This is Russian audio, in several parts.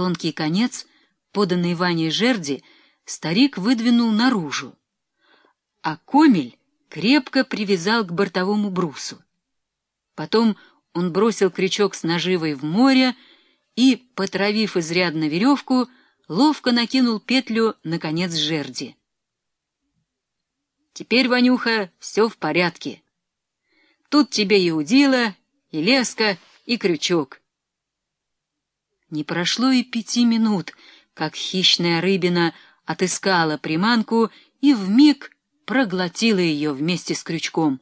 Тонкий конец, поданный Ваней жерди, старик выдвинул наружу, а комель крепко привязал к бортовому брусу. Потом он бросил крючок с наживой в море и, потравив изрядно веревку, ловко накинул петлю на конец жерди. «Теперь, Ванюха, все в порядке. Тут тебе и удила, и леска, и крючок». Не прошло и пяти минут, как хищная рыбина отыскала приманку и вмиг проглотила ее вместе с крючком.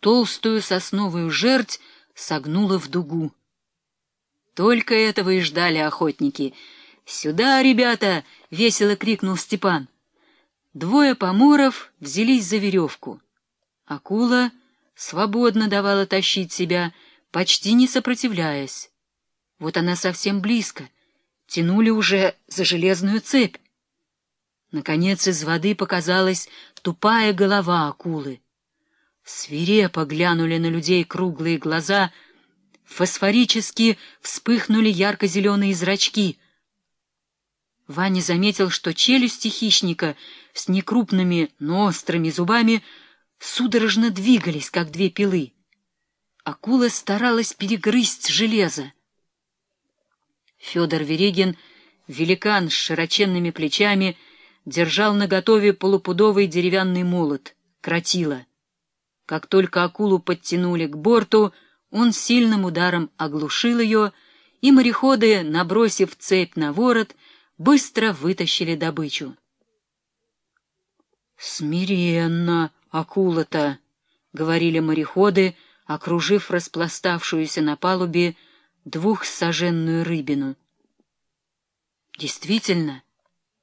Толстую сосновую жерть согнула в дугу. Только этого и ждали охотники. «Сюда, ребята!» — весело крикнул Степан. Двое поморов взялись за веревку. Акула свободно давала тащить себя, почти не сопротивляясь. Вот она совсем близко. Тянули уже за железную цепь. Наконец из воды показалась тупая голова акулы. Свирепо глянули на людей круглые глаза, фосфорически вспыхнули ярко-зеленые зрачки. Ваня заметил, что челюсти хищника с некрупными, но острыми зубами судорожно двигались, как две пилы. Акула старалась перегрызть железо. Федор Верегин, великан с широченными плечами, держал наготове полупудовый деревянный молот, кротила. Как только акулу подтянули к борту, он сильным ударом оглушил ее, и мореходы, набросив цепь на ворот, быстро вытащили добычу. «Смиренно, акула-то!» — говорили мореходы, окружив распластавшуюся на палубе двухсаженную рыбину. Действительно,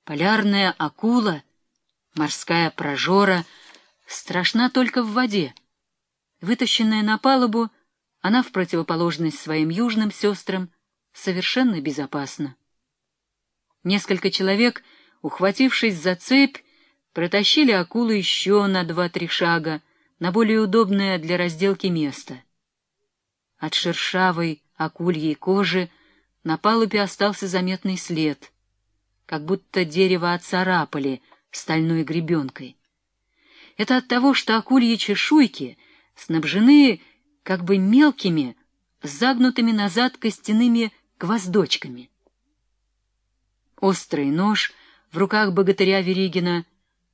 полярная акула, морская прожора, страшна только в воде. Вытащенная на палубу, она в противоположность своим южным сестрам совершенно безопасна. Несколько человек, ухватившись за цепь, протащили акулу еще на два-три шага на более удобное для разделки место. От шершавой, акульей кожи на палубе остался заметный след, как будто дерево отцарапали стальной гребенкой. Это от того, что акульи чешуйки снабжены как бы мелкими, загнутыми назад костяными гвоздочками. Острый нож в руках богатыря Веригина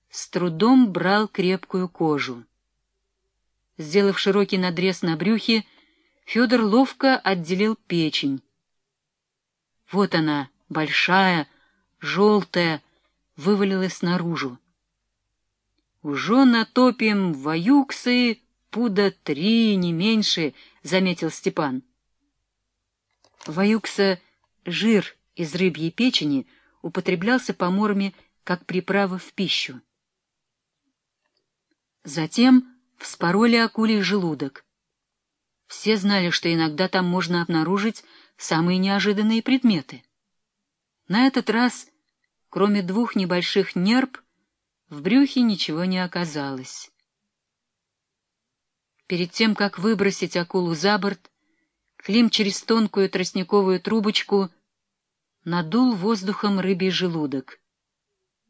с трудом брал крепкую кожу. Сделав широкий надрез на брюхе, Федор ловко отделил печень. Вот она, большая, желтая, вывалилась наружу. «Уже натопим ваюксы пуда три, не меньше», — заметил Степан. Ваюкса — жир из рыбьей печени, употреблялся поморами как приправа в пищу. Затем вспороли акулий желудок. Все знали, что иногда там можно обнаружить самые неожиданные предметы. На этот раз, кроме двух небольших нерп, в брюхе ничего не оказалось. Перед тем, как выбросить акулу за борт, Клим через тонкую тростниковую трубочку надул воздухом рыбий желудок.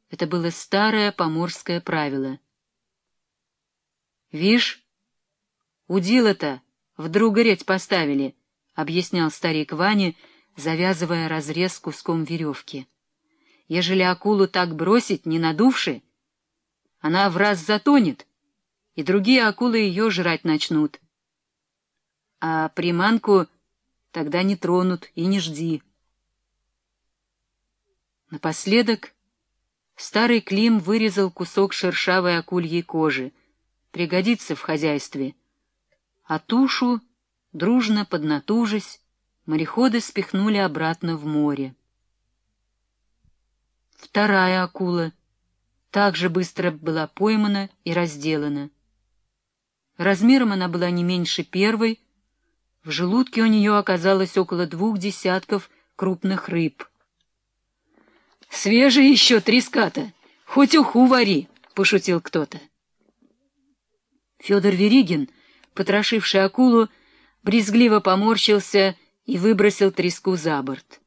Это было старое поморское правило. «Вишь, удила-то!» Вдруг гореть поставили, — объяснял старик Ваня, завязывая разрез куском веревки. Ежели акулу так бросить, не надувши, она в раз затонет, и другие акулы ее жрать начнут. А приманку тогда не тронут и не жди. Напоследок старый Клим вырезал кусок шершавой акульей кожи, пригодится в хозяйстве — а тушу, дружно поднатужась, мореходы спихнули обратно в море. Вторая акула также быстро была поймана и разделана. Размером она была не меньше первой, в желудке у нее оказалось около двух десятков крупных рыб. «Свежая еще треска-то! Хоть уху вари!» — пошутил кто-то. Федор Веригин — потрошивший акулу, брезгливо поморщился и выбросил треску за борт.